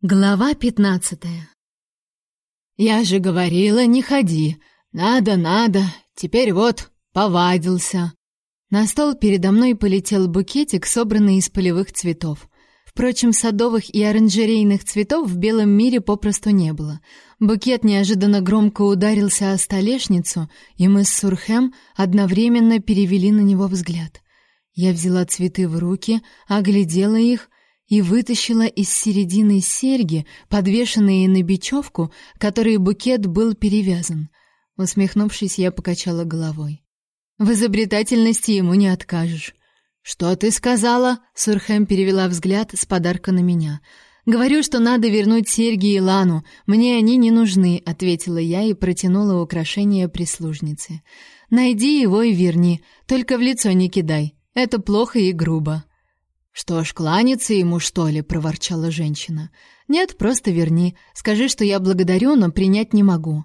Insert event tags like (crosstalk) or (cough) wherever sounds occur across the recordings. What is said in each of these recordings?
Глава пятнадцатая «Я же говорила, не ходи. Надо, надо. Теперь вот, повадился». На стол передо мной полетел букетик, собранный из полевых цветов. Впрочем, садовых и оранжерейных цветов в белом мире попросту не было. Букет неожиданно громко ударился о столешницу, и мы с Сурхем одновременно перевели на него взгляд. Я взяла цветы в руки, оглядела их — и вытащила из середины серьги, подвешенные на бечевку, которой букет был перевязан. Усмехнувшись, я покачала головой. В изобретательности ему не откажешь. Что ты сказала? Сурхем перевела взгляд с подарка на меня. Говорю, что надо вернуть серьги Илану. Мне они не нужны, ответила я и протянула украшение прислужнице. Найди его и верни, только в лицо не кидай. Это плохо и грубо. «Что ж, кланяться ему, что ли?» — проворчала женщина. «Нет, просто верни. Скажи, что я благодарю, но принять не могу».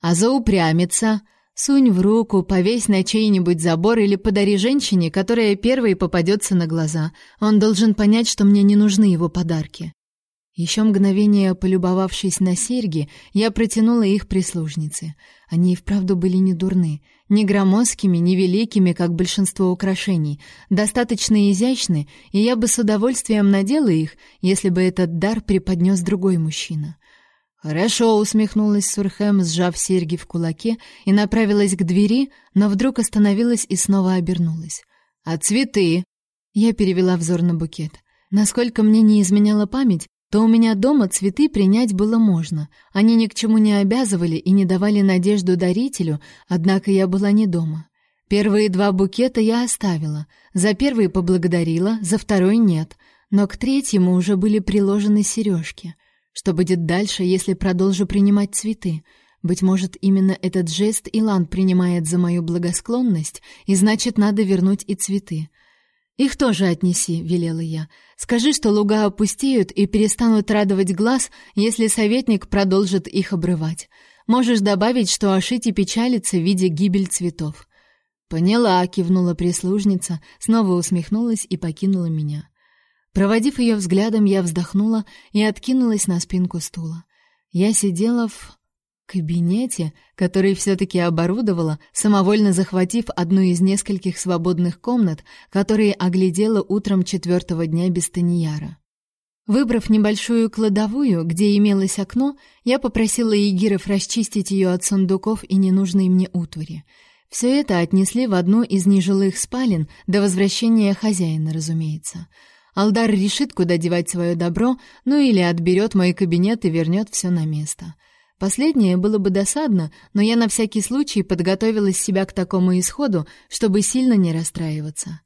«А заупрямиться?» «Сунь в руку, повесь на чей-нибудь забор или подари женщине, которая первой попадется на глаза. Он должен понять, что мне не нужны его подарки». Еще мгновение полюбовавшись на серьги, я протянула их прислужнице. Они и вправду были не дурны, не громоздкими, не великими, как большинство украшений, достаточно изящны, и я бы с удовольствием надела их, если бы этот дар преподнес другой мужчина. Хорошо, усмехнулась Сурхем, сжав серьги в кулаке, и направилась к двери, но вдруг остановилась и снова обернулась. А цветы? Я перевела взор на букет. Насколько мне не изменяла память, то у меня дома цветы принять было можно. Они ни к чему не обязывали и не давали надежду дарителю, однако я была не дома. Первые два букета я оставила. За первый поблагодарила, за второй нет. Но к третьему уже были приложены сережки. Что будет дальше, если продолжу принимать цветы? Быть может, именно этот жест Илан принимает за мою благосклонность, и значит, надо вернуть и цветы. «Их тоже отнеси», — велела я. «Скажи, что луга опустеют и перестанут радовать глаз, если советник продолжит их обрывать. Можешь добавить, что Ашити печалится, видя гибель цветов». «Поняла», — кивнула прислужница, снова усмехнулась и покинула меня. Проводив ее взглядом, я вздохнула и откинулась на спинку стула. Я сидела в кабинете, который все-таки оборудовала, самовольно захватив одну из нескольких свободных комнат, которые оглядела утром четвертого дня без Таньяра. Выбрав небольшую кладовую, где имелось окно, я попросила егиров расчистить ее от сундуков и ненужной мне утвари. Все это отнесли в одну из нежилых спален до возвращения хозяина, разумеется. Алдар решит, куда девать свое добро, ну или отберет мой кабинет и вернет все на место. — Последнее было бы досадно, но я на всякий случай подготовила себя к такому исходу, чтобы сильно не расстраиваться.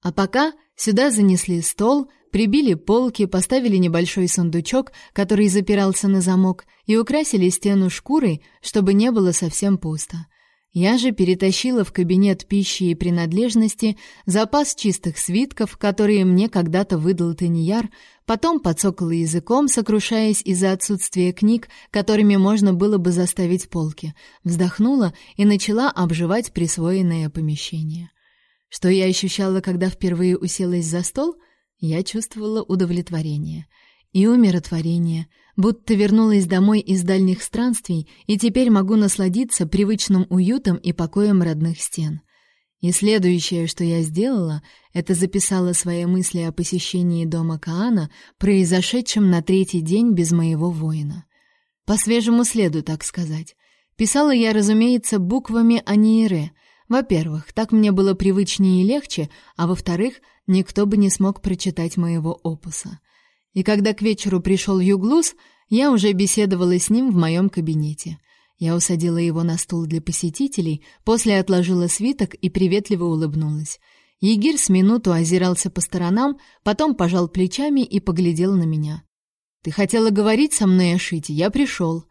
А пока сюда занесли стол, прибили полки, поставили небольшой сундучок, который запирался на замок, и украсили стену шкурой, чтобы не было совсем пусто. Я же перетащила в кабинет пищи и принадлежности запас чистых свитков, которые мне когда-то выдал Таньяр, потом подсокала языком, сокрушаясь из-за отсутствия книг, которыми можно было бы заставить полки, вздохнула и начала обживать присвоенное помещение. Что я ощущала, когда впервые уселась за стол? Я чувствовала удовлетворение и умиротворение — будто вернулась домой из дальних странствий и теперь могу насладиться привычным уютом и покоем родных стен. И следующее, что я сделала, это записала свои мысли о посещении дома Каана, произошедшем на третий день без моего воина. По свежему следу, так сказать. Писала я, разумеется, буквами Аниере. Во-первых, так мне было привычнее и легче, а во-вторых, никто бы не смог прочитать моего опуса — и когда к вечеру пришел Юглус, я уже беседовала с ним в моем кабинете. Я усадила его на стул для посетителей, после отложила свиток и приветливо улыбнулась. Егир с минуту озирался по сторонам, потом пожал плечами и поглядел на меня. «Ты хотела говорить со мной о Шите, я пришел».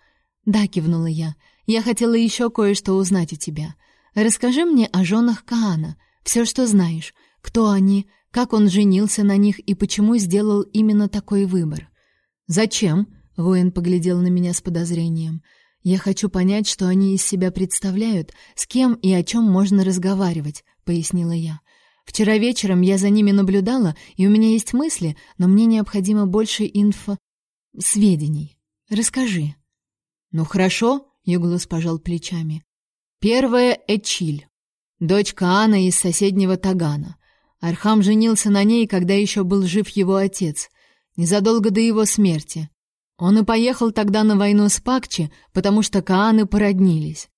«Да», — кивнула я, — «я хотела еще кое-что узнать у тебя. Расскажи мне о женах Каана, все, что знаешь, кто они, как он женился на них и почему сделал именно такой выбор. «Зачем?» — воин поглядел на меня с подозрением. «Я хочу понять, что они из себя представляют, с кем и о чем можно разговаривать», — пояснила я. «Вчера вечером я за ними наблюдала, и у меня есть мысли, но мне необходимо больше инфо...» сведений. Расскажи. Ну хорошо, Юглус пожал плечами. Первая Эчиль, дочка Анны из соседнего Тагана. Архам женился на ней, когда еще был жив его отец, незадолго до его смерти. Он и поехал тогда на войну с Пакчи, потому что Кааны породнились.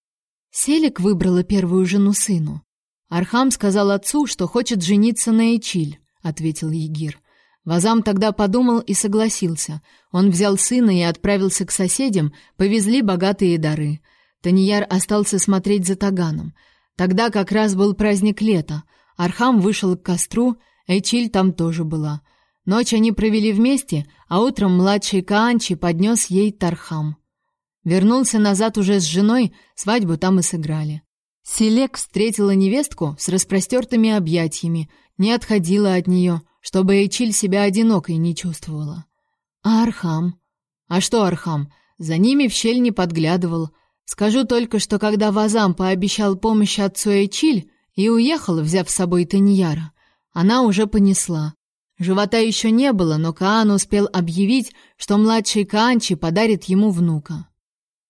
Селик выбрала первую жену сыну. Архам сказал отцу, что хочет жениться на Эчиль, ответил Егир. Вазам тогда подумал и согласился. Он взял сына и отправился к соседям, повезли богатые дары. Таньяр остался смотреть за таганом. Тогда как раз был праздник лета. Архам вышел к костру, Эчиль там тоже была. Ночь они провели вместе, а утром младший Каанчи поднес ей тархам. Вернулся назад уже с женой, свадьбу там и сыграли. Селек встретила невестку с распростертыми объятиями, не отходила от нее, чтобы Эйчиль себя одинокой не чувствовала. А Архам? А что Архам? За ними в щель не подглядывал. Скажу только, что когда Вазам пообещал помощь отцу Эйчиль и уехал, взяв с собой Таньяра, она уже понесла. Живота еще не было, но Каан успел объявить, что младший Каанчи подарит ему внука.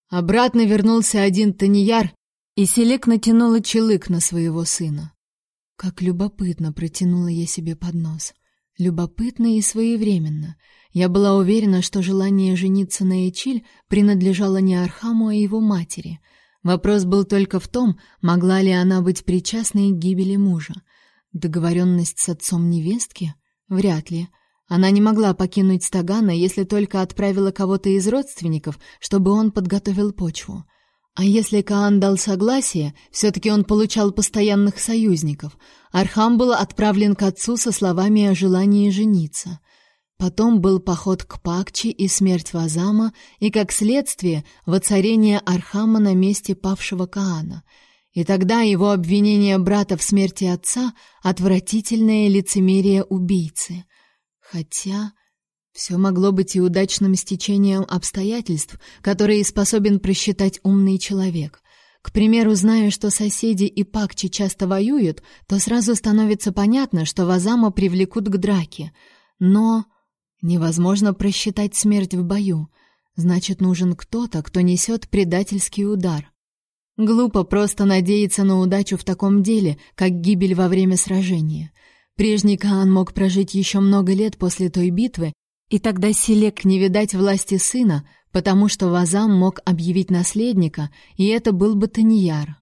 Обратно вернулся один Таньяр, и Селек натянула челык на своего сына. Как любопытно протянула я себе под нос. Любопытно и своевременно. Я была уверена, что желание жениться на Эчиль принадлежало не Архаму, а его матери. Вопрос был только в том, могла ли она быть причастной к гибели мужа. Договоренность с отцом невестки? Вряд ли. Она не могла покинуть Стагана, если только отправила кого-то из родственников, чтобы он подготовил почву. А если Каан дал согласие, все-таки он получал постоянных союзников. Архам был отправлен к отцу со словами о желании жениться. Потом был поход к Пакчи и смерть Вазама, и, как следствие, воцарение Архама на месте павшего Каана — и тогда его обвинение брата в смерти отца — отвратительное лицемерие убийцы. Хотя все могло быть и удачным стечением обстоятельств, которые способен просчитать умный человек. К примеру, зная, что соседи и пакчи часто воюют, то сразу становится понятно, что Вазама привлекут к драке. Но невозможно просчитать смерть в бою. Значит, нужен кто-то, кто несет предательский удар. Глупо просто надеяться на удачу в таком деле, как гибель во время сражения. Прежний Каан мог прожить еще много лет после той битвы, и тогда Селек не видать власти сына, потому что Вазам мог объявить наследника, и это был бы Таньяр.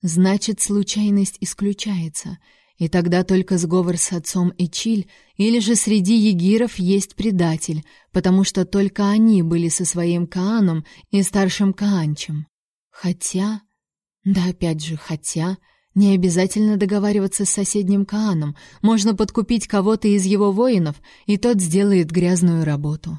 Значит, случайность исключается, и тогда только сговор с отцом и Чиль, или же среди егиров есть предатель, потому что только они были со своим Кааном и старшим Каанчем. Хотя... Да опять же, хотя... Не обязательно договариваться с соседним Кааном. Можно подкупить кого-то из его воинов, и тот сделает грязную работу.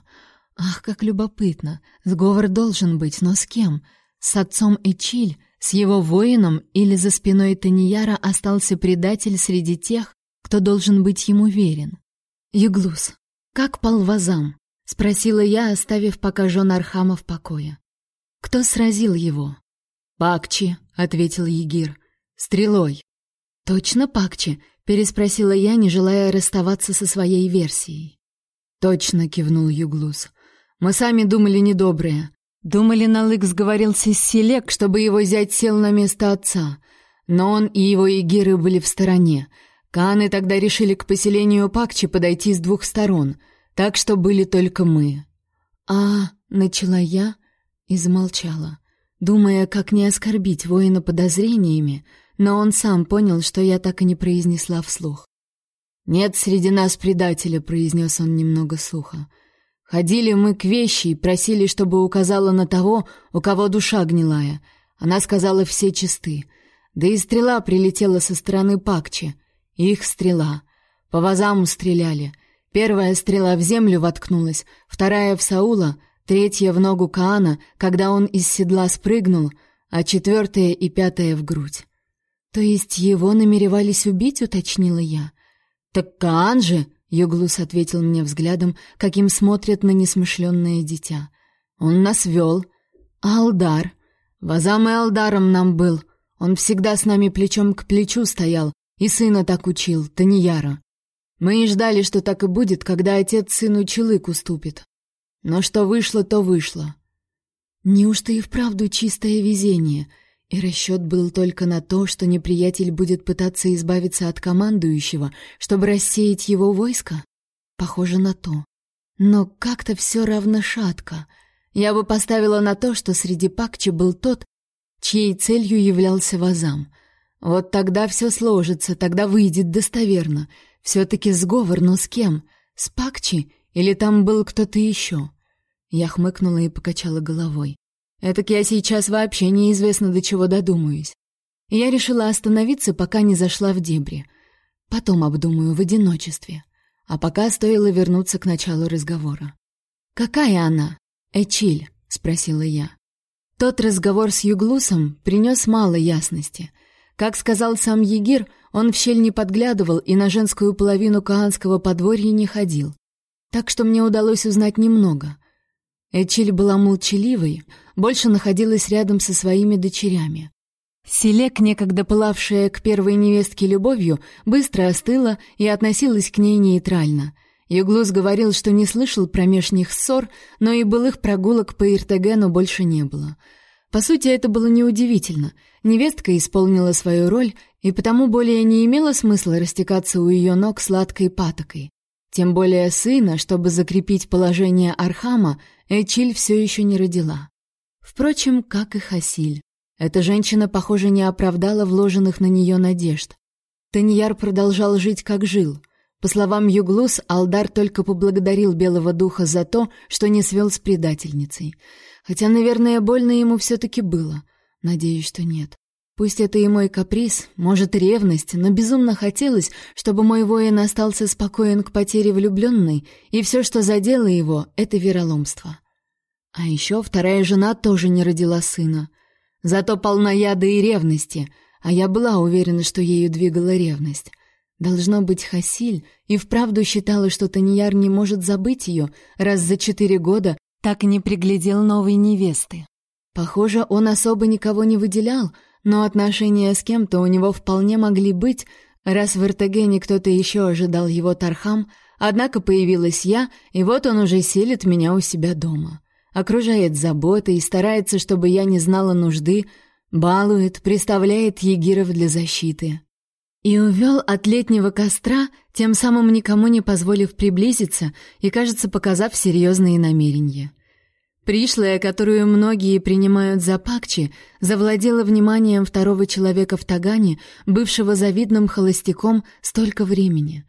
Ах, как любопытно. Сговор должен быть, но с кем? С отцом Ичиль, с его воином или за спиной Таньяра остался предатель среди тех, кто должен быть ему верен? Юглус, как пал Вазам? спросила я, оставив пока жен Архама в покое. Кто сразил его? Пакчи, ответил Егир. Стрелой. Точно Пакчи? переспросила я, не желая расставаться со своей версией. Точно кивнул Юглус. Мы сами думали недоброе. Думали, Налык сговорился с Селек, чтобы его зять сел на место отца. Но он и его егиры были в стороне. Каны тогда решили к поселению Пакчи подойти с двух сторон, так что были только мы. А, начала я и замолчала думая, как не оскорбить воина подозрениями, но он сам понял, что я так и не произнесла вслух. «Нет среди нас предателя», — произнес он немного сухо. «Ходили мы к вещи и просили, чтобы указала на того, у кого душа гнилая. Она сказала, все чисты. Да и стрела прилетела со стороны Пакчи. Их стрела. По вазаму стреляли. Первая стрела в землю воткнулась, вторая в Саула, третья в ногу Каана, когда он из седла спрыгнул, а четвертая и пятая в грудь. То есть его намеревались убить, уточнила я. Так Каан же, Юглус ответил мне взглядом, каким смотрят на несмышленное дитя. Он нас вел. Алдар? Вазам и Алдаром нам был. Он всегда с нами плечом к плечу стоял, и сына так учил, Таньяра. Мы и ждали, что так и будет, когда отец сыну челык уступит. Но что вышло, то вышло. Неужто и вправду чистое везение? И расчет был только на то, что неприятель будет пытаться избавиться от командующего, чтобы рассеять его войско? Похоже на то. Но как-то все равно шатко. Я бы поставила на то, что среди Пакчи был тот, чьей целью являлся Вазам. Вот тогда все сложится, тогда выйдет достоверно. Все-таки сговор, но с кем? С Пакчи или там был кто-то еще? Я хмыкнула и покачала головой. Этак я сейчас вообще неизвестно до чего додумаюсь. Я решила остановиться, пока не зашла в дебри. Потом обдумаю в одиночестве. А пока стоило вернуться к началу разговора. «Какая она?» «Эчиль», — спросила я. Тот разговор с Юглусом принес мало ясности. Как сказал сам Егир, он в щель не подглядывал и на женскую половину каанского подворья не ходил. Так что мне удалось узнать немного. Эчиль была молчаливой, больше находилась рядом со своими дочерями. Селек, некогда пылавшая к первой невестке любовью, быстро остыла и относилась к ней нейтрально. Юглус говорил, что не слышал про них ссор, но и былых прогулок по Иртегену больше не было. По сути, это было неудивительно. Невестка исполнила свою роль, и потому более не имело смысла растекаться у ее ног сладкой патокой. Тем более сына, чтобы закрепить положение Архама, Эчиль все еще не родила. Впрочем, как и Хасиль. Эта женщина, похоже, не оправдала вложенных на нее надежд. Таньяр продолжал жить, как жил. По словам Юглус, Алдар только поблагодарил Белого Духа за то, что не свел с предательницей. Хотя, наверное, больно ему все-таки было. Надеюсь, что нет. Пусть это и мой каприз, может, ревность, но безумно хотелось, чтобы мой воин остался спокоен к потере влюбленной, и все, что задело его, — это вероломство. А еще вторая жена тоже не родила сына. Зато полна яда и ревности, а я была уверена, что ею двигала ревность. Должно быть, Хасиль и вправду считала, что Таньяр не может забыть ее, раз за четыре года так и не приглядел новой невесты. Похоже, он особо никого не выделял, но отношения с кем-то у него вполне могли быть, раз в Иртегене кто-то еще ожидал его Тархам, однако появилась я, и вот он уже селит меня у себя дома окружает заботой и старается, чтобы я не знала нужды, балует, приставляет егиров для защиты. И увел от летнего костра, тем самым никому не позволив приблизиться и, кажется, показав серьезные намерения. Пришлая, которую многие принимают за Пакчи, завладела вниманием второго человека в Тагане, бывшего завидным холостяком столько времени.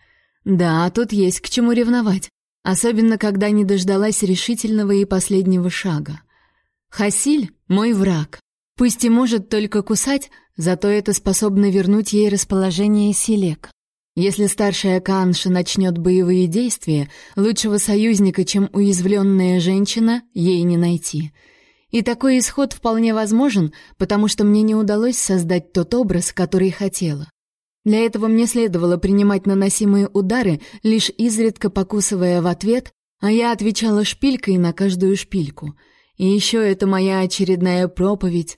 Да, тут есть к чему ревновать особенно когда не дождалась решительного и последнего шага. Хасиль — мой враг. Пусть и может только кусать, зато это способно вернуть ей расположение Силек. Если старшая Канша начнет боевые действия, лучшего союзника, чем уязвленная женщина, ей не найти. И такой исход вполне возможен, потому что мне не удалось создать тот образ, который хотела. Для этого мне следовало принимать наносимые удары, лишь изредка покусывая в ответ, а я отвечала шпилькой на каждую шпильку. И еще это моя очередная проповедь.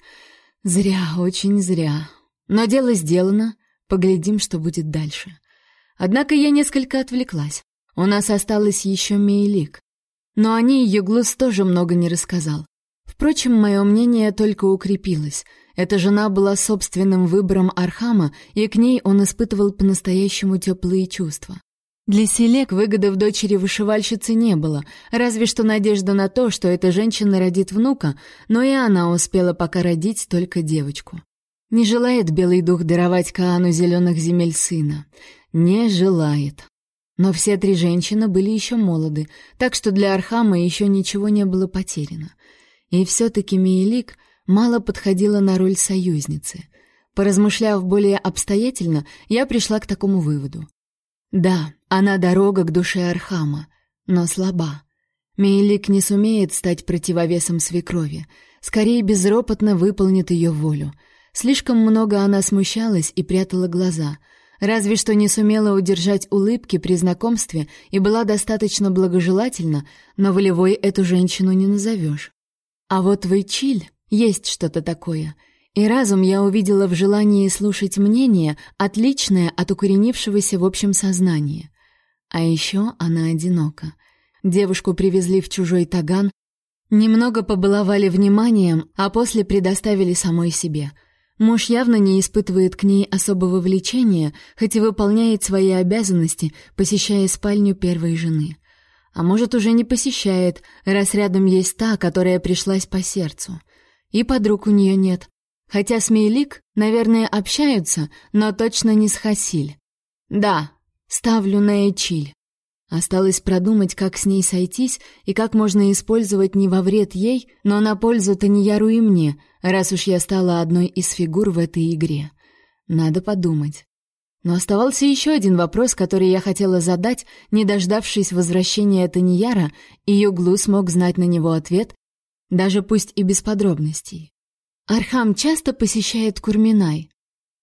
Зря, очень зря. Но дело сделано, поглядим, что будет дальше. Однако я несколько отвлеклась. У нас осталось еще Мейлик. Но о ней Юглус тоже много не рассказал. Впрочем, мое мнение только укрепилось — эта жена была собственным выбором Архама, и к ней он испытывал по-настоящему теплые чувства. Для Селек выгоды в дочери вышивальщицы не было, разве что надежда на то, что эта женщина родит внука, но и она успела пока родить только девочку. Не желает белый дух даровать Каану зеленых земель сына. Не желает. Но все три женщины были еще молоды, так что для Архама еще ничего не было потеряно. И все-таки Мейлик — мало подходила на роль союзницы. Поразмышляв более обстоятельно, я пришла к такому выводу. Да, она дорога к душе Архама, но слаба. Мейлик не сумеет стать противовесом свекрови, скорее безропотно выполнит ее волю. Слишком много она смущалась и прятала глаза, разве что не сумела удержать улыбки при знакомстве и была достаточно благожелательна, но волевой эту женщину не назовешь. А вот Вейчиль есть что-то такое. И разум я увидела в желании слушать мнение, отличное от укоренившегося в общем сознании. А еще она одинока. Девушку привезли в чужой таган, немного побаловали вниманием, а после предоставили самой себе. Муж явно не испытывает к ней особого влечения, хоть и выполняет свои обязанности, посещая спальню первой жены. А может, уже не посещает, раз рядом есть та, которая пришлась по сердцу. И подруг у нее нет. Хотя с Мейлик, наверное, общаются, но точно не с Хасиль. Да, ставлю на Эчиль. Осталось продумать, как с ней сойтись и как можно использовать не во вред ей, но на пользу Таньяру и мне, раз уж я стала одной из фигур в этой игре. Надо подумать. Но оставался еще один вопрос, который я хотела задать, не дождавшись возвращения Таньяра, и Юглус мог знать на него ответ, даже пусть и без подробностей. Архам часто посещает Курминай.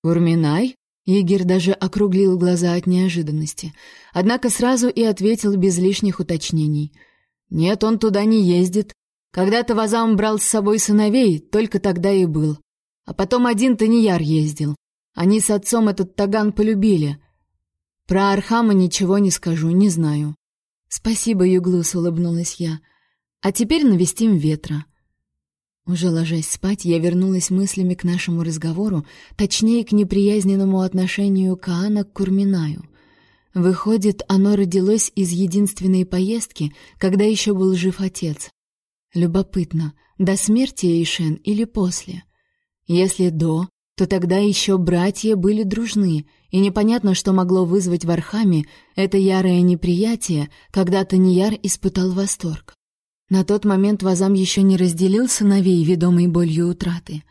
Курминай? Ягир даже округлил глаза от неожиданности, однако сразу и ответил без лишних уточнений. Нет, он туда не ездит. Когда-то Вазам брал с собой сыновей, только тогда и был. А потом один Таньяр ездил. Они с отцом этот таган полюбили. Про Архама ничего не скажу, не знаю. Спасибо, Юглус, улыбнулась я. А теперь навестим ветра. Уже ложась спать, я вернулась мыслями к нашему разговору, точнее, к неприязненному отношению Каана к Курминаю. Выходит, оно родилось из единственной поездки, когда еще был жив отец. Любопытно, до смерти Эйшен или после? Если до, то тогда еще братья были дружны, и непонятно, что могло вызвать в Архаме это ярое неприятие, когда Таньяр испытал восторг. На тот момент Вазам еще не разделил сыновей, ведомый болью утраты.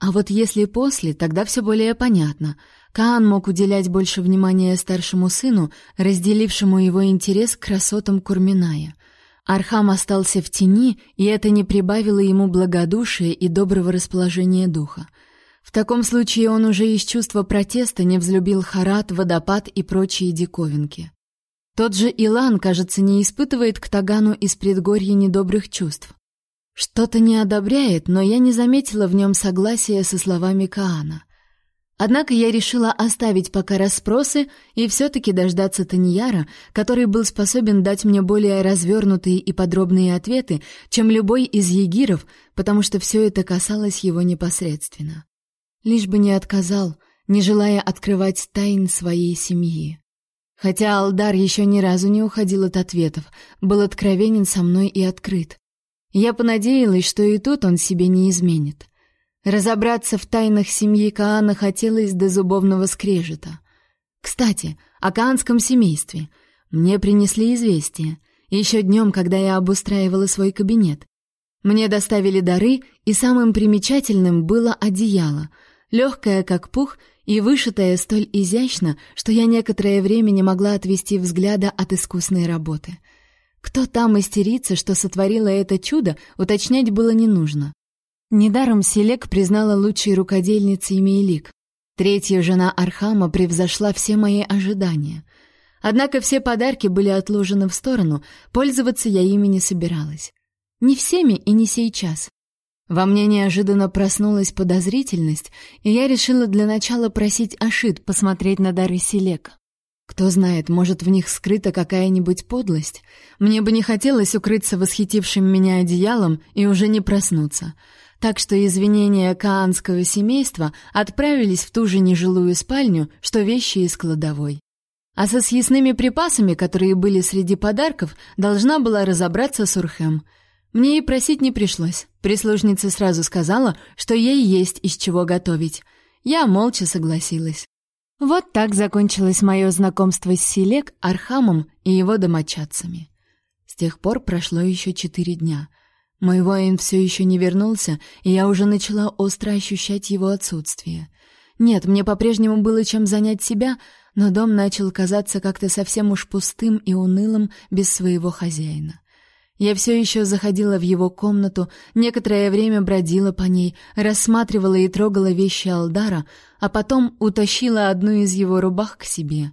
А вот если после, тогда все более понятно. Каан мог уделять больше внимания старшему сыну, разделившему его интерес к красотам Курминая. Архам остался в тени, и это не прибавило ему благодушия и доброго расположения духа. В таком случае он уже из чувства протеста невзлюбил Харат, водопад и прочие диковинки. Тот же Илан, кажется, не испытывает к Тагану из предгорья недобрых чувств. Что-то не одобряет, но я не заметила в нем согласия со словами Каана. Однако я решила оставить пока расспросы и все-таки дождаться Таньяра, который был способен дать мне более развернутые и подробные ответы, чем любой из егиров, потому что все это касалось его непосредственно. Лишь бы не отказал, не желая открывать тайн своей семьи. Хотя Алдар еще ни разу не уходил от ответов, был откровенен со мной и открыт. Я понадеялась, что и тут он себе не изменит. Разобраться в тайнах семьи Каана хотелось до зубовного скрежета. Кстати, о каанском семействе. Мне принесли известие. Еще днем, когда я обустраивала свой кабинет. Мне доставили дары, и самым примечательным было одеяло — легкая, как пух, и вышитая столь изящно, что я некоторое время не могла отвести взгляда от искусной работы. Кто там мастерица, что сотворила это чудо, уточнять было не нужно. Недаром Селек признала лучшей рукодельницей Мейлик. Третья жена Архама превзошла все мои ожидания. Однако все подарки были отложены в сторону, пользоваться я ими не собиралась. Не всеми и не сейчас. Во мне неожиданно проснулась подозрительность, и я решила для начала просить Ашит посмотреть на дары Селек. Кто знает, может, в них скрыта какая-нибудь подлость. Мне бы не хотелось укрыться восхитившим меня одеялом и уже не проснуться. Так что извинения каанского семейства отправились в ту же нежилую спальню, что вещи из кладовой. А со съестными припасами, которые были среди подарков, должна была разобраться Сурхем — мне и просить не пришлось. Прислужница сразу сказала, что ей есть из чего готовить. Я молча согласилась. Вот так закончилось мое знакомство с Селек, Архамом и его домочадцами. С тех пор прошло еще четыре дня. Мой воин все еще не вернулся, и я уже начала остро ощущать его отсутствие. Нет, мне по-прежнему было чем занять себя, но дом начал казаться как-то совсем уж пустым и унылым без своего хозяина. Я все еще заходила в его комнату, некоторое время бродила по ней, рассматривала и трогала вещи Алдара, а потом утащила одну из его рубах к себе.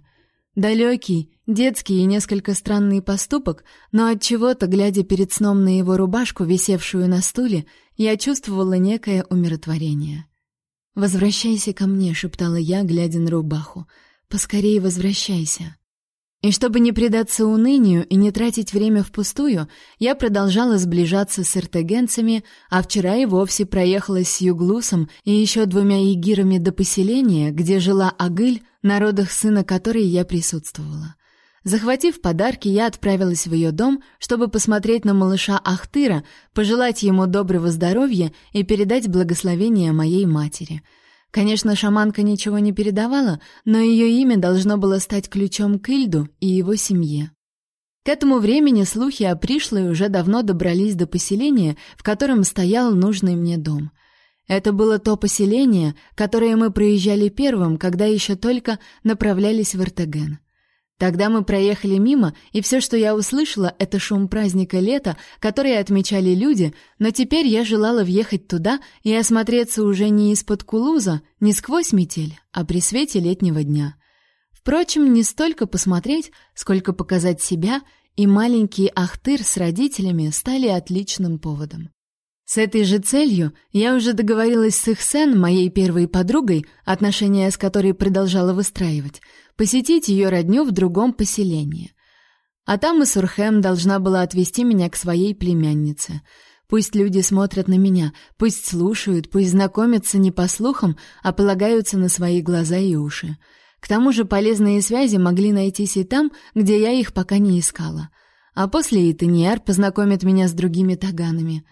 Далекий, детский и несколько странный поступок, но от чего-то, глядя перед сном на его рубашку, висевшую на стуле, я чувствовала некое умиротворение. «Возвращайся ко мне», — шептала я, глядя на рубаху. «Поскорее возвращайся». И чтобы не предаться унынию и не тратить время впустую, я продолжала сближаться с эртегенцами, а вчера и вовсе проехалась с Юглусом и еще двумя егирами до поселения, где жила Агыль, на родах сына которой я присутствовала. Захватив подарки, я отправилась в ее дом, чтобы посмотреть на малыша Ахтыра, пожелать ему доброго здоровья и передать благословение моей матери — Конечно, шаманка ничего не передавала, но ее имя должно было стать ключом к Ильду и его семье. К этому времени слухи о пришлой уже давно добрались до поселения, в котором стоял нужный мне дом. Это было то поселение, которое мы проезжали первым, когда еще только направлялись в Эртеген. Тогда мы проехали мимо, и все, что я услышала, это шум праздника лета, который отмечали люди, но теперь я желала въехать туда и осмотреться уже не из-под кулуза, не сквозь метель, а при свете летнего дня. Впрочем, не столько посмотреть, сколько показать себя, и маленький Ахтыр с родителями стали отличным поводом. С этой же целью я уже договорилась с Ихсен, моей первой подругой, отношения с которой продолжала выстраивать, посетить ее родню в другом поселении. А там и Сурхем должна была отвезти меня к своей племяннице. Пусть люди смотрят на меня, пусть слушают, пусть знакомятся не по слухам, а полагаются на свои глаза и уши. К тому же полезные связи могли найтись и там, где я их пока не искала. А после Итаньяр познакомит меня с другими таганами.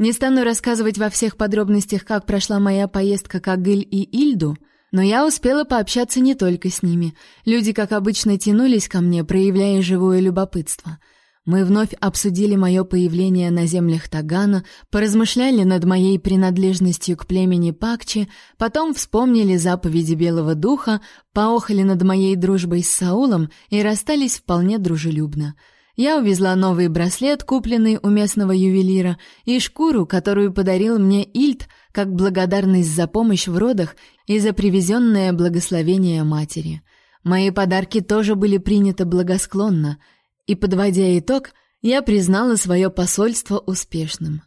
Не стану рассказывать во всех подробностях, как прошла моя поездка к Агыль и Ильду — но я успела пообщаться не только с ними. Люди, как обычно, тянулись ко мне, проявляя живое любопытство. Мы вновь обсудили мое появление на землях Тагана, поразмышляли над моей принадлежностью к племени Пакчи, потом вспомнили заповеди Белого Духа, поохали над моей дружбой с Саулом и расстались вполне дружелюбно. Я увезла новый браслет, купленный у местного ювелира, и шкуру, которую подарил мне Ильд, как благодарность за помощь в родах и за привезенное благословение матери. Мои подарки тоже были приняты благосклонно, и, подводя итог, я признала свое посольство успешным.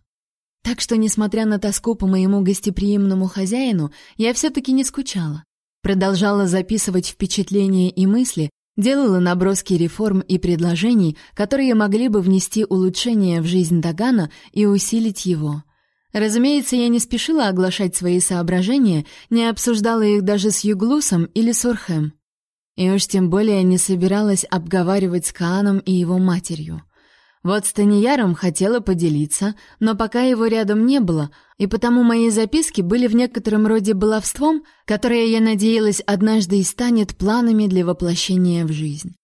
Так что, несмотря на тоску по моему гостеприимному хозяину, я все-таки не скучала. Продолжала записывать впечатления и мысли, делала наброски реформ и предложений, которые могли бы внести улучшения в жизнь Дагана и усилить его. Разумеется, я не спешила оглашать свои соображения, не обсуждала их даже с Юглусом или Сурхем. И уж тем более не собиралась обговаривать с Кааном и его матерью. Вот с Таньяром хотела поделиться, но пока его рядом не было, и потому мои записки были в некотором роде баловством, которое я надеялась однажды и станет планами для воплощения в жизнь.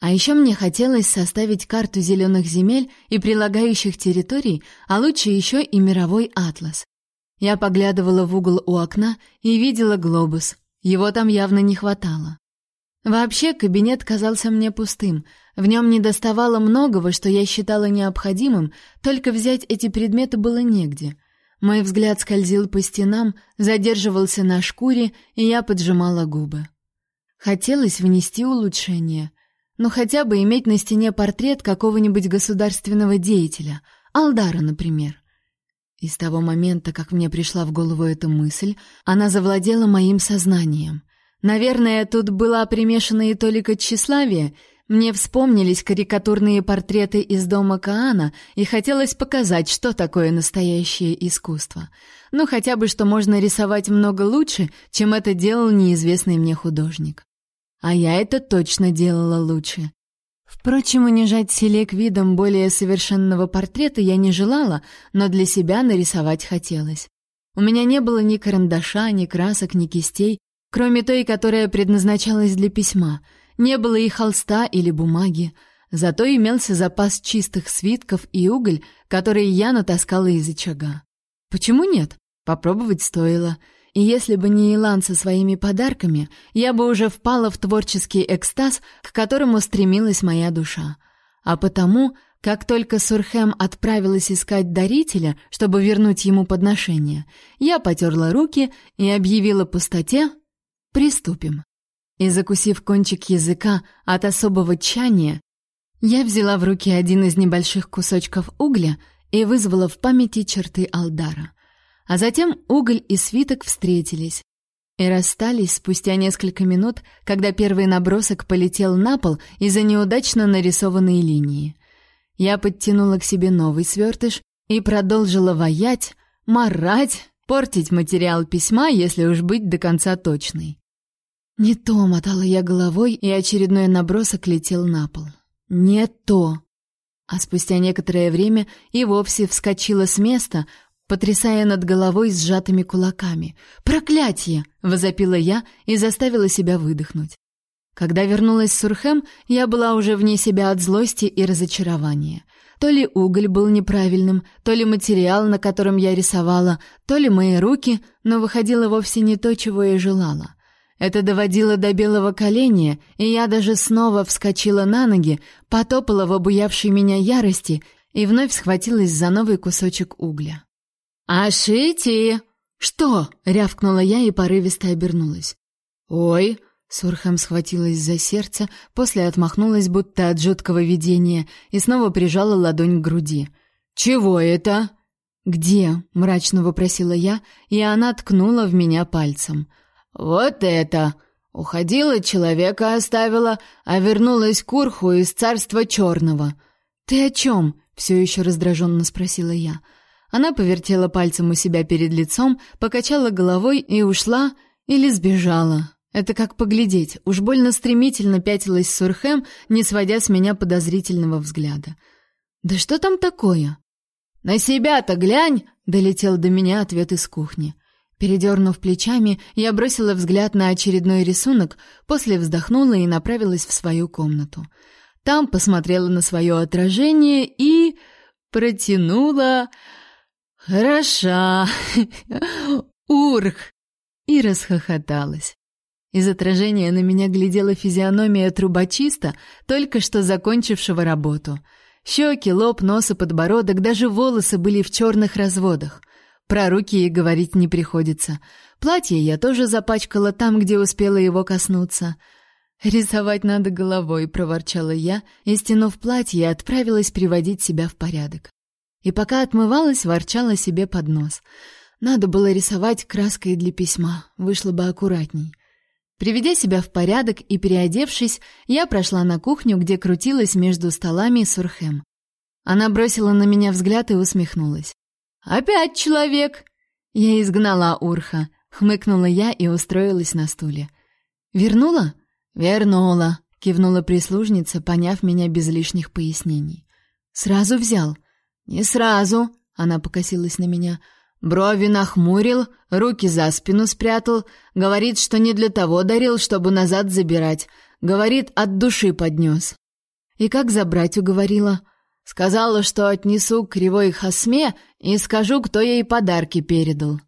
А еще мне хотелось составить карту зеленых земель и прилагающих территорий, а лучше еще и мировой атлас. Я поглядывала в угол у окна и видела глобус. Его там явно не хватало. Вообще, кабинет казался мне пустым. В нем не доставало многого, что я считала необходимым, только взять эти предметы было негде. Мой взгляд скользил по стенам, задерживался на шкуре, и я поджимала губы. Хотелось внести улучшение — ну хотя бы иметь на стене портрет какого-нибудь государственного деятеля, Алдара, например. И с того момента, как мне пришла в голову эта мысль, она завладела моим сознанием. Наверное, тут была примешана и толика тщеславия. Мне вспомнились карикатурные портреты из дома Каана, и хотелось показать, что такое настоящее искусство. Ну, хотя бы, что можно рисовать много лучше, чем это делал неизвестный мне художник. А я это точно делала лучше. Впрочем, унижать Селек видом более совершенного портрета я не желала, но для себя нарисовать хотелось. У меня не было ни карандаша, ни красок, ни кистей, кроме той, которая предназначалась для письма. Не было и холста или бумаги. Зато имелся запас чистых свитков и уголь, которые я натаскала из очага. Почему нет? Попробовать стоило. И если бы не Илан со своими подарками, я бы уже впала в творческий экстаз, к которому стремилась моя душа. А потому, как только Сурхем отправилась искать дарителя, чтобы вернуть ему подношение, я потерла руки и объявила пустоте «Приступим». И, закусив кончик языка от особого тчания, я взяла в руки один из небольших кусочков угля и вызвала в памяти черты Алдара. А затем уголь и свиток встретились. И расстались спустя несколько минут, когда первый набросок полетел на пол из-за неудачно нарисованной линии. Я подтянула к себе новый свертыш и продолжила воять, марать, портить материал письма, если уж быть до конца точной. «Не то!» — мотала я головой, и очередной набросок летел на пол. «Не то!» А спустя некоторое время и вовсе вскочила с места, потрясая над головой сжатыми кулаками. «Проклятье!» — возопила я и заставила себя выдохнуть. Когда вернулась в Сурхем, я была уже вне себя от злости и разочарования. То ли уголь был неправильным, то ли материал, на котором я рисовала, то ли мои руки, но выходило вовсе не то, чего я желала. Это доводило до белого коленя, и я даже снова вскочила на ноги, потопала в обуявшей меня ярости и вновь схватилась за новый кусочек угля. «Ашити!» «Что?» — рявкнула я и порывисто обернулась. «Ой!» — Сурхам схватилась за сердце, после отмахнулась будто от жуткого видения и снова прижала ладонь к груди. «Чего это?» «Где?» — мрачно вопросила я, и она ткнула в меня пальцем — «Вот это! Уходила, человека оставила, а вернулась к Урху из царства черного». «Ты о чем?» — все еще раздраженно спросила я. Она повертела пальцем у себя перед лицом, покачала головой и ушла или сбежала. Это как поглядеть, уж больно стремительно пятилась Сурхем, не сводя с меня подозрительного взгляда. «Да что там такое?» «На себя-то глянь!» — долетел до меня ответ из кухни. Передернув плечами, я бросила взгляд на очередной рисунок, после вздохнула и направилась в свою комнату. Там посмотрела на свое отражение и протянула «Хороша! (laughs) Урх!» и расхохоталась. Из отражения на меня глядела физиономия трубочиста, только что закончившего работу. Щеки, лоб, нос и подбородок, даже волосы были в черных разводах. Про руки и говорить не приходится. Платье я тоже запачкала там, где успела его коснуться. «Рисовать надо головой», — проворчала я, и, стянув платье, отправилась приводить себя в порядок. И пока отмывалась, ворчала себе под нос. Надо было рисовать краской для письма, вышло бы аккуратней. Приведя себя в порядок и переодевшись, я прошла на кухню, где крутилась между столами Сурхем. Она бросила на меня взгляд и усмехнулась. «Опять человек!» Я изгнала Урха, хмыкнула я и устроилась на стуле. «Вернула?» «Вернула», — кивнула прислужница, поняв меня без лишних пояснений. «Сразу взял?» «Не сразу», — она покосилась на меня. «Брови нахмурил, руки за спину спрятал, говорит, что не для того дарил, чтобы назад забирать. Говорит, от души поднес». «И как забрать?» — уговорила. Сказала, что отнесу к кривой хасме и скажу, кто ей подарки передал.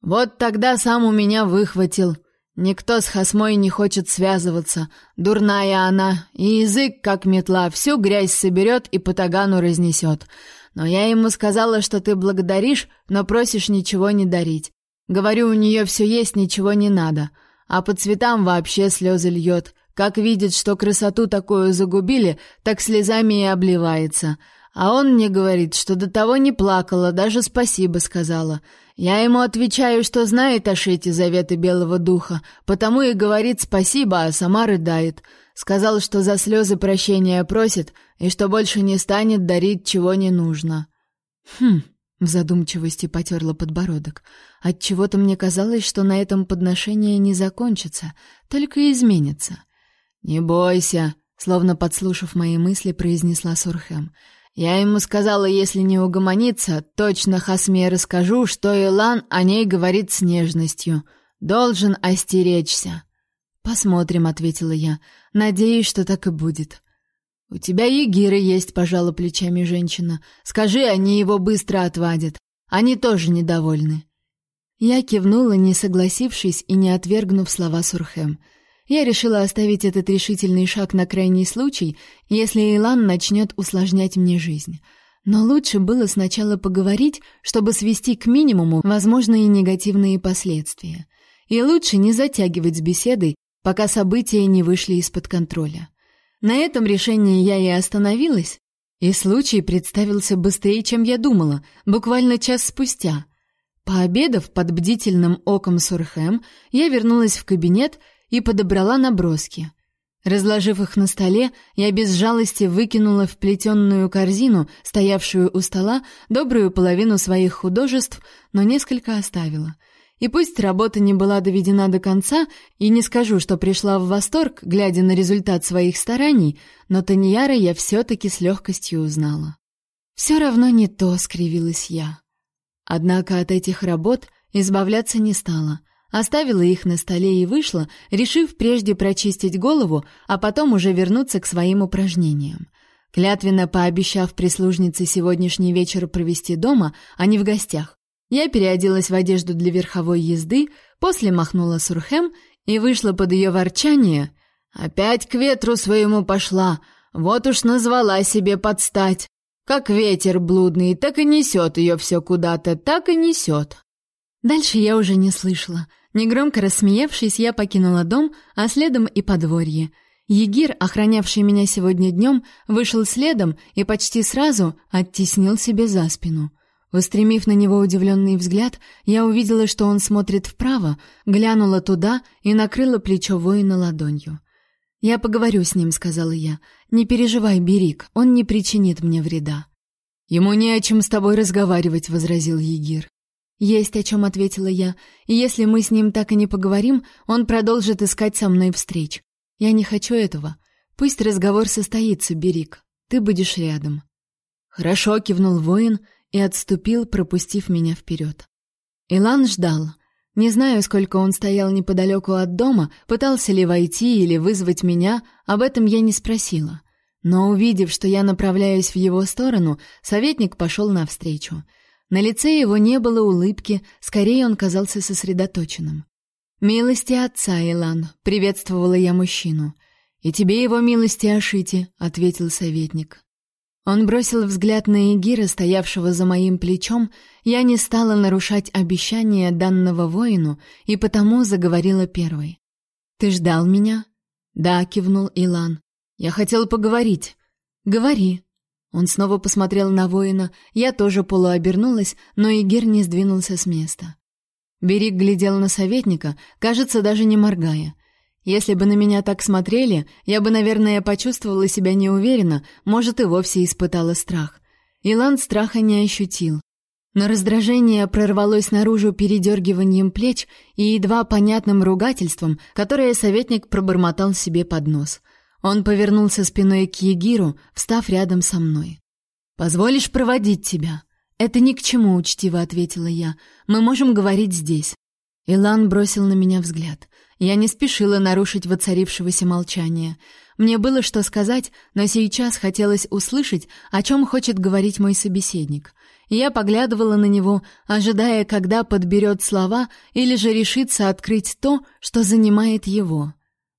Вот тогда сам у меня выхватил. Никто с хасмой не хочет связываться. Дурная она, и язык, как метла, всю грязь соберет и по тагану разнесет. Но я ему сказала, что ты благодаришь, но просишь ничего не дарить. Говорю, у нее все есть, ничего не надо. А по цветам вообще слезы льет. Как видит, что красоту такую загубили, так слезами и обливается. А он мне говорит, что до того не плакала, даже спасибо сказала. Я ему отвечаю, что знает о шете заветы Белого Духа, потому и говорит спасибо, а сама рыдает. Сказал, что за слезы прощения просит и что больше не станет дарить, чего не нужно. Хм, в задумчивости потерла подбородок. От чего то мне казалось, что на этом подношение не закончится, только изменится. «Не бойся», — словно подслушав мои мысли, произнесла Сурхем. «Я ему сказала, если не угомонится, точно Хасме расскажу, что Илан о ней говорит с нежностью. Должен остеречься». «Посмотрим», — ответила я. «Надеюсь, что так и будет». «У тебя егиры есть», — пожала плечами женщина. «Скажи, они его быстро отвадят. Они тоже недовольны». Я кивнула, не согласившись и не отвергнув слова Сурхем. Я решила оставить этот решительный шаг на крайний случай, если Илан начнет усложнять мне жизнь. Но лучше было сначала поговорить, чтобы свести к минимуму возможные негативные последствия. И лучше не затягивать с беседой, пока события не вышли из-под контроля. На этом решении я и остановилась, и случай представился быстрее, чем я думала, буквально час спустя. Пообедав под бдительным оком Сурхэм, я вернулась в кабинет и подобрала наброски. Разложив их на столе, я без жалости выкинула в плетенную корзину, стоявшую у стола, добрую половину своих художеств, но несколько оставила. И пусть работа не была доведена до конца, и не скажу, что пришла в восторг, глядя на результат своих стараний, но Таньяра я все-таки с легкостью узнала. «Все равно не то», — скривилась я. Однако от этих работ избавляться не стала. Оставила их на столе и вышла, решив прежде прочистить голову, а потом уже вернуться к своим упражнениям. Клятвенно пообещав прислужнице сегодняшний вечер провести дома, а не в гостях, я переоделась в одежду для верховой езды, после махнула Сурхем и вышла под ее ворчание. «Опять к ветру своему пошла, вот уж назвала себе подстать. Как ветер блудный, так и несет ее все куда-то, так и несет». Дальше я уже не слышала. Негромко рассмеявшись, я покинула дом, а следом и подворье. Егир, охранявший меня сегодня днем, вышел следом и почти сразу оттеснил себе за спину. Устремив на него удивленный взгляд, я увидела, что он смотрит вправо, глянула туда и накрыла плечо воина ладонью. «Я поговорю с ним», — сказала я. «Не переживай, Берик, он не причинит мне вреда». «Ему не о чем с тобой разговаривать», — возразил Егир. «Есть о чем», — ответила я, «и если мы с ним так и не поговорим, он продолжит искать со мной встреч. Я не хочу этого. Пусть разговор состоится, Берик. Ты будешь рядом». «Хорошо», — кивнул воин и отступил, пропустив меня вперед. Илан ждал. Не знаю, сколько он стоял неподалеку от дома, пытался ли войти или вызвать меня, об этом я не спросила. Но увидев, что я направляюсь в его сторону, советник пошел навстречу — на лице его не было улыбки, скорее он казался сосредоточенным. «Милости отца, Илан», — приветствовала я мужчину. «И тебе его милости ошите», — ответил советник. Он бросил взгляд на Игира, стоявшего за моим плечом, я не стала нарушать обещание данного воину и потому заговорила первой. «Ты ждал меня?» «Да», — кивнул Илан. «Я хотел поговорить». «Говори», он снова посмотрел на воина, я тоже полуобернулась, но Игер не сдвинулся с места. Берик глядел на советника, кажется, даже не моргая. Если бы на меня так смотрели, я бы, наверное, почувствовала себя неуверенно, может, и вовсе испытала страх. Илан страха не ощутил. Но раздражение прорвалось наружу передергиванием плеч и едва понятным ругательством, которое советник пробормотал себе под нос — он повернулся спиной к Егиру, встав рядом со мной. «Позволишь проводить тебя?» «Это ни к чему», — учтиво ответила я. «Мы можем говорить здесь». Илан бросил на меня взгляд. Я не спешила нарушить воцарившегося молчание. Мне было что сказать, но сейчас хотелось услышать, о чем хочет говорить мой собеседник. Я поглядывала на него, ожидая, когда подберет слова или же решится открыть то, что занимает его.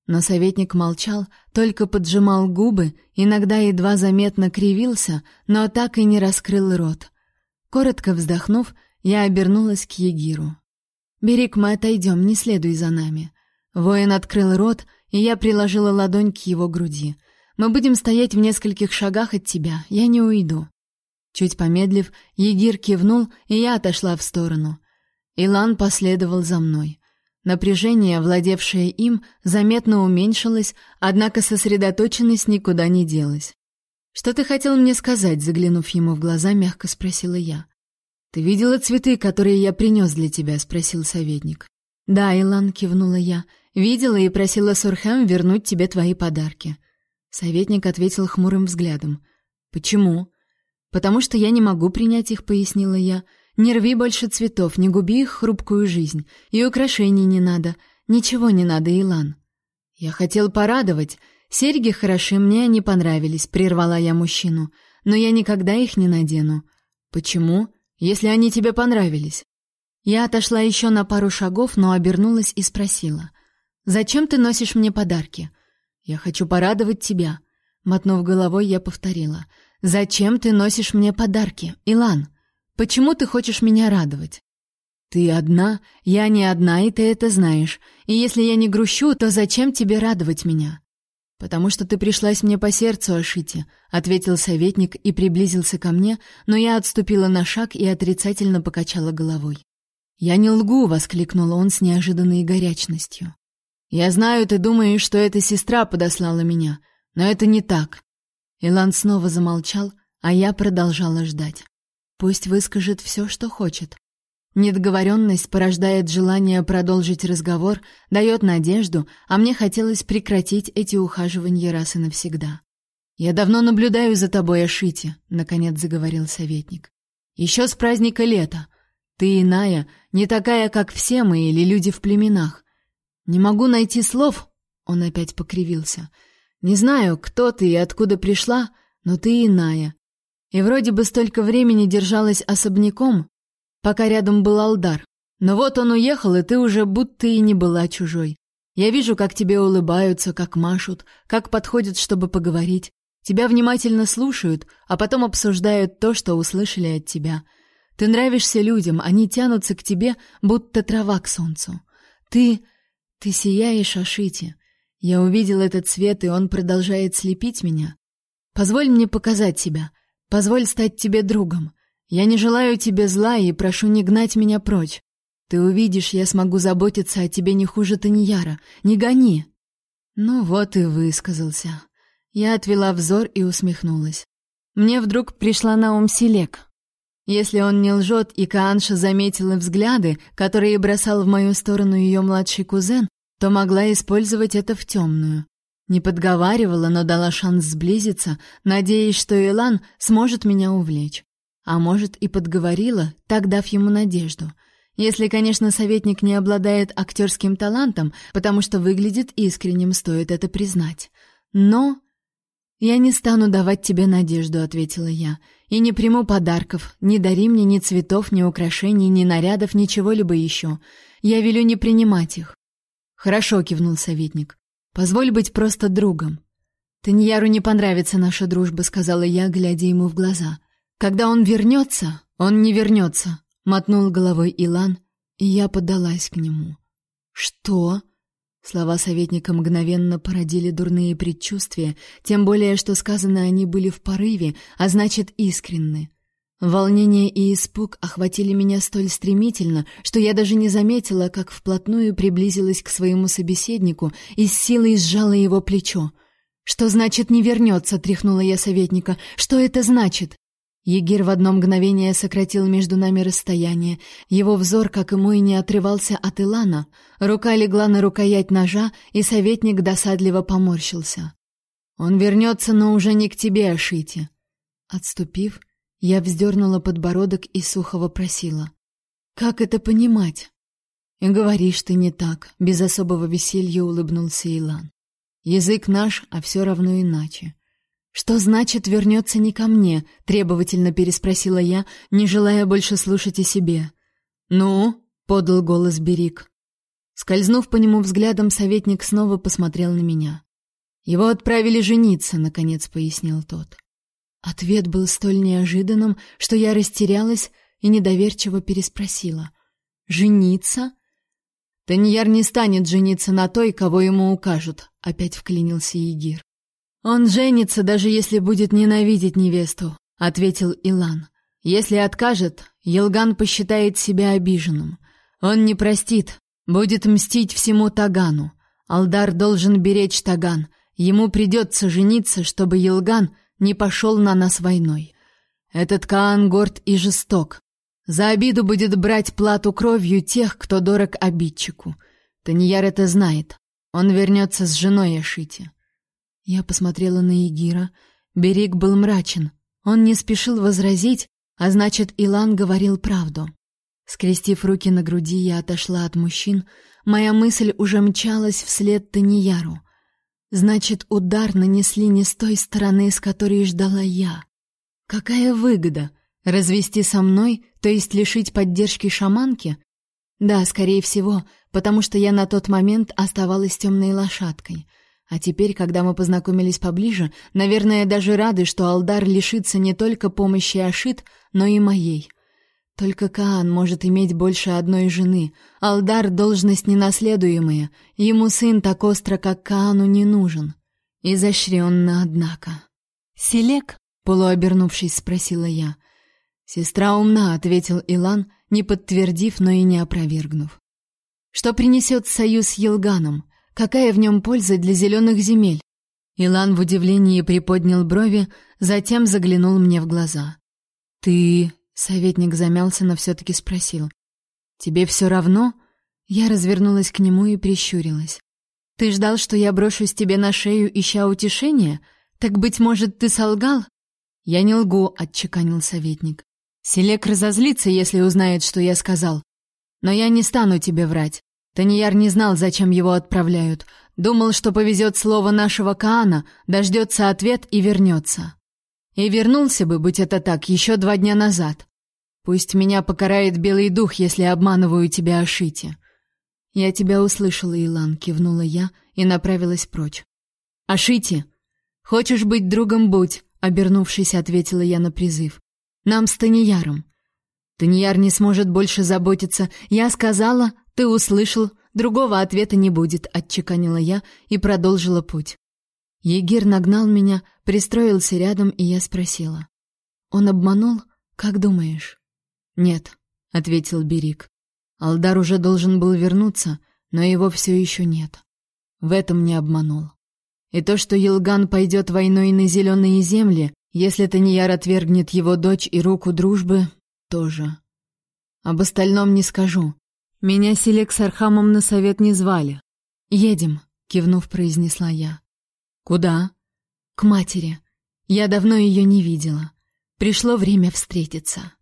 Но советник молчал, только поджимал губы, иногда едва заметно кривился, но так и не раскрыл рот. Коротко вздохнув, я обернулась к Егиру. «Берег, мы отойдем, не следуй за нами». Воин открыл рот, и я приложила ладонь к его груди. «Мы будем стоять в нескольких шагах от тебя, я не уйду». Чуть помедлив, Егир кивнул, и я отошла в сторону. Илан последовал за мной. Напряжение, владевшее им, заметно уменьшилось, однако сосредоточенность никуда не делась. «Что ты хотел мне сказать?» — заглянув ему в глаза, мягко спросила я. «Ты видела цветы, которые я принес для тебя?» — спросил советник. «Да, Илан», — кивнула я. «Видела и просила Сурхэм вернуть тебе твои подарки». Советник ответил хмурым взглядом. «Почему?» «Потому что я не могу принять их», — пояснила я. Не рви больше цветов, не губи их хрупкую жизнь. И украшений не надо. Ничего не надо, Илан. Я хотел порадовать. Серьги хороши, мне они понравились, прервала я мужчину. Но я никогда их не надену. Почему? Если они тебе понравились. Я отошла еще на пару шагов, но обернулась и спросила: "Зачем ты носишь мне подарки?" "Я хочу порадовать тебя", мотнув головой, я повторила: "Зачем ты носишь мне подарки, Илан?" Почему ты хочешь меня радовать? Ты одна, я не одна, и ты это знаешь. И если я не грущу, то зачем тебе радовать меня? Потому что ты пришлась мне по сердцу, Ашити, ответил советник и приблизился ко мне, но я отступила на шаг и отрицательно покачала головой. «Я не лгу!» — воскликнул он с неожиданной горячностью. «Я знаю, ты думаешь, что эта сестра подослала меня, но это не так». Илан снова замолчал, а я продолжала ждать. Пусть выскажет все, что хочет. Недоговоренность порождает желание продолжить разговор, дает надежду, а мне хотелось прекратить эти ухаживания раз и навсегда. «Я давно наблюдаю за тобой, Ашити», — наконец заговорил советник. «Еще с праздника лета. Ты иная, не такая, как все мы или люди в племенах. Не могу найти слов», — он опять покривился. «Не знаю, кто ты и откуда пришла, но ты иная. И вроде бы столько времени держалась особняком, пока рядом был Алдар. Но вот он уехал, и ты уже будто и не была чужой. Я вижу, как тебе улыбаются, как машут, как подходят, чтобы поговорить. Тебя внимательно слушают, а потом обсуждают то, что услышали от тебя. Ты нравишься людям, они тянутся к тебе, будто трава к солнцу. Ты... ты сияешь, Ашити. Я увидел этот свет, и он продолжает слепить меня. Позволь мне показать себя. Позволь стать тебе другом. Я не желаю тебе зла и прошу не гнать меня прочь. Ты увидишь, я смогу заботиться о тебе не хуже Таньяра. Не гони. Ну вот и высказался. Я отвела взор и усмехнулась. Мне вдруг пришла на ум Селек. Если он не лжет, и Каанша заметила взгляды, которые бросал в мою сторону ее младший кузен, то могла использовать это в темную. Не подговаривала, но дала шанс сблизиться, надеясь, что Илан сможет меня увлечь. А может, и подговорила, так дав ему надежду. Если, конечно, советник не обладает актерским талантом, потому что выглядит искренним, стоит это признать. Но «Я не стану давать тебе надежду», — ответила я, «и не приму подарков, не дари мне ни цветов, ни украшений, ни нарядов, ничего-либо еще. Я велю не принимать их». «Хорошо», — кивнул советник, «позволь быть просто другом». «Таньяру не понравится наша дружба», — сказала я, глядя ему в глаза. «Когда он вернется, он не вернется», — мотнул головой Илан, и я поддалась к нему. «Что?» Слова советника мгновенно породили дурные предчувствия, тем более, что сказаны они были в порыве, а значит, искренны. Волнение и испуг охватили меня столь стремительно, что я даже не заметила, как вплотную приблизилась к своему собеседнику и с силой сжала его плечо. «Что значит «не вернется»?» — тряхнула я советника. «Что это значит?» Егир в одно мгновение сократил между нами расстояние. Его взор, как и мой, не отрывался от Илана. Рука легла на рукоять ножа, и советник досадливо поморщился. «Он вернется, но уже не к тебе, Ашите». Отступив, я вздернула подбородок и сухо вопросила. «Как это понимать?» «И говоришь ты не так», — без особого веселья улыбнулся Илан. «Язык наш, а все равно иначе. «Что значит вернется не ко мне?» — требовательно переспросила я, не желая больше слушать о себе. «Ну?» — подал голос Берик. Скользнув по нему взглядом, советник снова посмотрел на меня. «Его отправили жениться», — наконец пояснил тот. Ответ был столь неожиданным, что я растерялась и недоверчиво переспросила. «Жениться?» «Таньяр не станет жениться на той, кого ему укажут», — опять вклинился Егир. Он женится, даже если будет ненавидеть невесту, ответил Илан. Если откажет, Елган посчитает себя обиженным. Он не простит, будет мстить всему Тагану. Алдар должен беречь Таган. Ему придется жениться, чтобы Елган не пошел на нас войной. Этот Каан горд и жесток. За обиду будет брать плату кровью тех, кто дорог обидчику. Таньяр это знает. Он вернется с женой Ашити. Я посмотрела на Егира. Берег был мрачен. Он не спешил возразить, а значит, Илан говорил правду. Скрестив руки на груди, я отошла от мужчин. Моя мысль уже мчалась вслед Танияру. Значит, удар нанесли не с той стороны, с которой ждала я. Какая выгода? Развести со мной, то есть лишить поддержки шаманки? Да, скорее всего, потому что я на тот момент оставалась темной лошадкой — а теперь, когда мы познакомились поближе, наверное, даже рады, что Алдар лишится не только помощи Ашит, но и моей. Только Каан может иметь больше одной жены. Алдар — должность ненаследуемая. Ему сын так остро, как Каану, не нужен. Изощренно, однако. «Селек?» — полуобернувшись, спросила я. «Сестра умна», — ответил Илан, не подтвердив, но и не опровергнув. Что принесет союз с Елганом? Какая в нем польза для зеленых земель? Илан в удивлении приподнял брови, затем заглянул мне в глаза. «Ты...» — советник замялся, но все-таки спросил. «Тебе все равно?» Я развернулась к нему и прищурилась. «Ты ждал, что я брошусь тебе на шею, ища утешения? Так, быть может, ты солгал?» «Я не лгу», — отчеканил советник. «Селек разозлится, если узнает, что я сказал. Но я не стану тебе врать. Таньяр не знал, зачем его отправляют. Думал, что повезет слово нашего Каана, дождется ответ и вернется. И вернулся бы, будь это так, еще два дня назад. Пусть меня покарает белый дух, если обманываю тебя о Шите. Я тебя услышала, Илан, кивнула я и направилась прочь. Ашити, хочешь быть другом будь, обернувшись, ответила я на призыв. Нам с Таньяром. Таньяр не сможет больше заботиться. Я сказала, ты услышал, другого ответа не будет, отчеканила я и продолжила путь. Егир нагнал меня, пристроился рядом, и я спросила: "Он обманул? Как думаешь?" "Нет", ответил Берик. Алдар уже должен был вернуться, но его все еще нет. В этом не обманул. И то, что Елган пойдет войной на зеленые земли, если Таньяр отвергнет его дочь и руку дружбы, тоже. Об остальном не скажу. Меня Селек с Архамом на совет не звали. Едем, кивнув, произнесла я. Куда? К матери. Я давно ее не видела. Пришло время встретиться.